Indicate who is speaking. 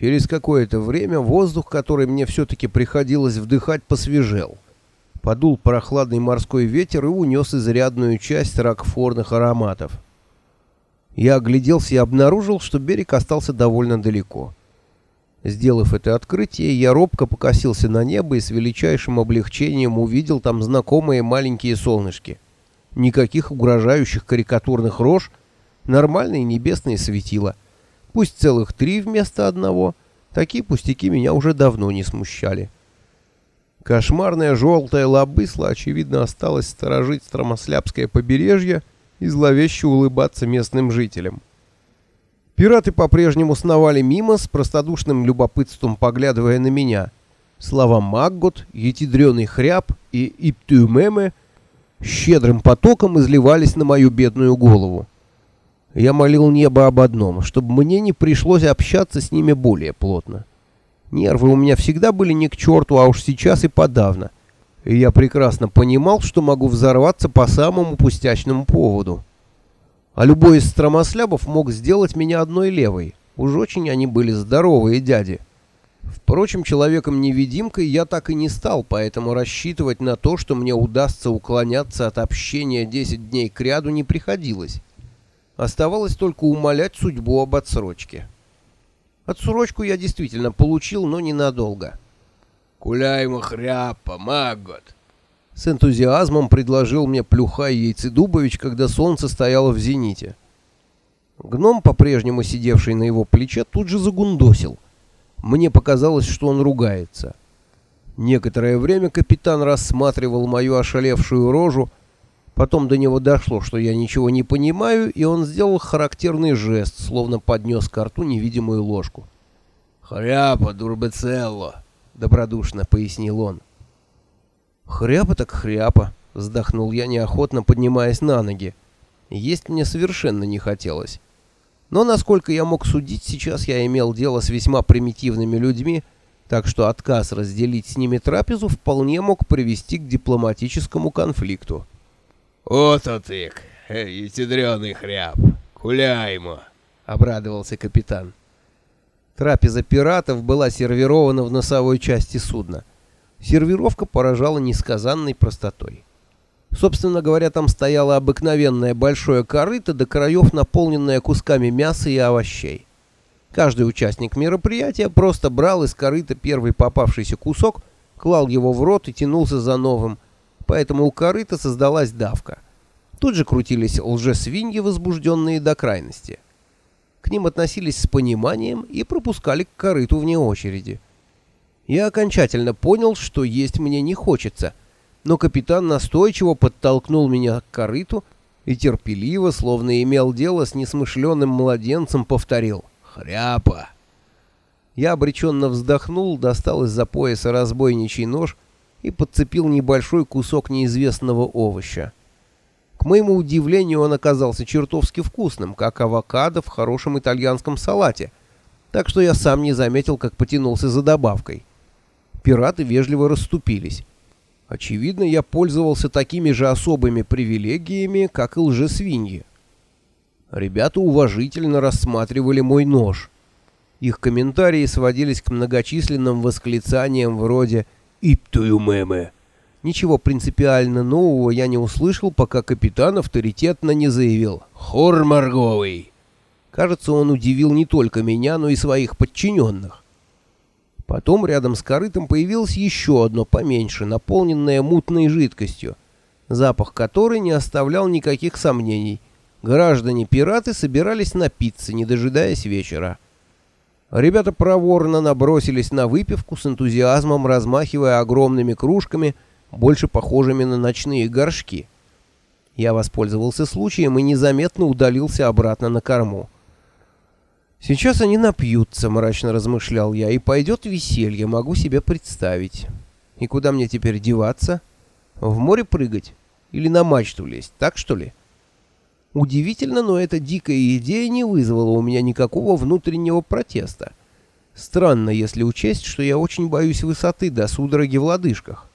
Speaker 1: Через какое-то время воздух, который мне все-таки приходилось вдыхать, посвежел. Подул прохладный морской ветер и унес изрядную часть ракфорных ароматов. Я огляделся и обнаружил, что берег остался довольно далеко. Сделав это открытие, я робко покосился на небо и с величайшим облегчением увидел там знакомые маленькие солнышки. Никаких угрожающих карикатурных рож, нормальные небесные светила. Пусть целых три вместо одного, такие пустяки меня уже давно не смущали. Кошмарная желтая лобысла, очевидно, осталась сторожить Стромослябское побережье и зловеще улыбаться местным жителям. Пираты по-прежнему сновали мимо, с простодушным любопытством поглядывая на меня. Слова «маггот», «етидрёный хряб» и «иптюмеме» щедрым потоком изливались на мою бедную голову. Я молил небо об одном, чтобы мне не пришлось общаться с ними более плотно. Нервы у меня всегда были не к черту, а уж сейчас и подавно. И я прекрасно понимал, что могу взорваться по самому пустячному поводу. А любой из стромослябов мог сделать меня одной левой. Уж очень они были здоровые дяди. Впрочем, человеком-невидимкой я так и не стал, поэтому рассчитывать на то, что мне удастся уклоняться от общения 10 дней кряду, не приходилось. Оставалось только умолять судьбу об отсрочке. Отсрочку я действительно получил, но ненадолго.
Speaker 2: «Куляйма хряпа, магот!»
Speaker 1: С энтузиазмом предложил мне Плюхай Яйцедубович, когда солнце стояло в зените. Гном, по-прежнему сидевший на его плече, тут же загундосил. Мне показалось, что он ругается. Некоторое время капитан рассматривал мою ошалевшую рожу, потом до него дошло, что я ничего не понимаю, и он сделал характерный жест, словно поднес к рту невидимую ложку.
Speaker 2: «Хряпа, дурбецелло!»
Speaker 1: — добродушно пояснил он. «Хряпа так хряпа», — вздохнул я неохотно, поднимаясь на ноги. Есть мне совершенно не хотелось. Но, насколько я мог судить, сейчас я имел дело с весьма примитивными людьми, так что отказ разделить с ними трапезу вполне мог привести к дипломатическому конфликту.
Speaker 2: «Вот отык, ятедрёный хряб, куляймо!»
Speaker 1: — обрадовался капитан. Трапеза пиратов была сервирована в носовой части судна. Сервировка поражала несказанной простотой. Собственно говоря, там стояло обыкновенное большое корыто до краев, наполненное кусками мяса и овощей. Каждый участник мероприятия просто брал из корыта первый попавшийся кусок, клал его в рот и тянулся за новым, поэтому у корыта создалась давка. Тут же крутились лжесвиньи, возбужденные до крайности. К ним относились с пониманием и пропускали к корыту вне очереди. Я окончательно понял, что есть мне не хочется, но капитан настойчиво подтолкнул меня к корыту и терпеливо, словно имел дело с несмышленным младенцем, повторил «Хряпа!». Я обреченно вздохнул, достал из-за пояса разбойничий нож и подцепил небольшой кусок неизвестного овоща. К моему удивлению, он оказался чертовски вкусным, как авокадо в хорошем итальянском салате, так что я сам не заметил, как потянулся за добавкой пираты вежливо расступились. Очевидно, я пользовался такими же особыми привилегиями, как и лжесвиньи. Ребята уважительно рассматривали мой нож. Их комментарии сводились к многочисленным восклицаниям вроде «Иптую мемы». Ничего принципиально нового я не услышал, пока капитан авторитетно не заявил «Хор морговый». Кажется, он удивил не только меня, но и своих подчиненных. Потом рядом с корытом появилось еще одно поменьше, наполненное мутной жидкостью, запах которой не оставлял никаких сомнений. Граждане-пираты собирались напиться, не дожидаясь вечера. Ребята проворно набросились на выпивку с энтузиазмом, размахивая огромными кружками, больше похожими на ночные горшки. Я воспользовался случаем и незаметно удалился обратно на корму. «Сейчас они напьются», — мрачно размышлял я, — «и пойдет веселье, могу себе представить. И куда мне теперь деваться? В море прыгать? Или на мачту лезть, так что ли?» Удивительно, но эта дикая идея не вызвала у меня никакого внутреннего протеста. Странно, если учесть, что я очень боюсь высоты до судороги в лодыжках.